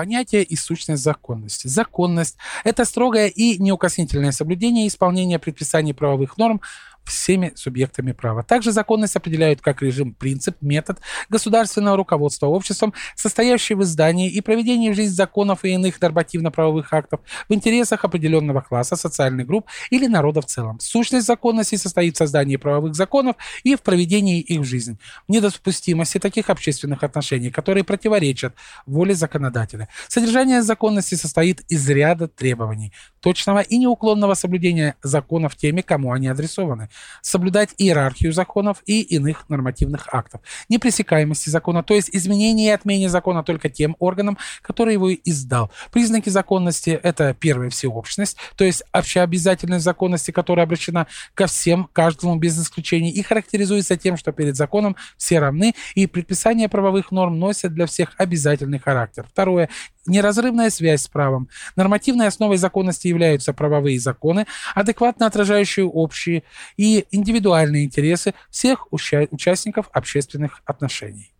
понятие и сущность законности. Законность – это строгое и неукоснительное соблюдение и исполнение предписаний правовых норм всеми субъектами права. Также законность определяют как режим, принцип, метод государственного руководства обществом, состоящий в издании и проведении в жизнь законов и иных нормативно-правовых актов в интересах определенного класса, социальных групп или народа в целом. Сущность законности состоит в создании правовых законов и в проведении их в жизнь. В недопустимости таких общественных отношений, которые противоречат воле законодателя. Содержание законности состоит из ряда требований, точного и неуклонного соблюдения законов теми, кому они адресованы соблюдать иерархию законов и иных нормативных актов, непресекаемости закона, то есть изменение и отмене закона только тем органам, который его издал. Признаки законности – это первая всеобщность, то есть общеобязательность законности, которая обращена ко всем, каждому без исключения, и характеризуется тем, что перед законом все равны, и предписания правовых норм носят для всех обязательный характер. Второе неразрывная связь с правом. Нормативной основой законности являются правовые законы, адекватно отражающие общие индивидуальные интересы всех участников общественных отношений.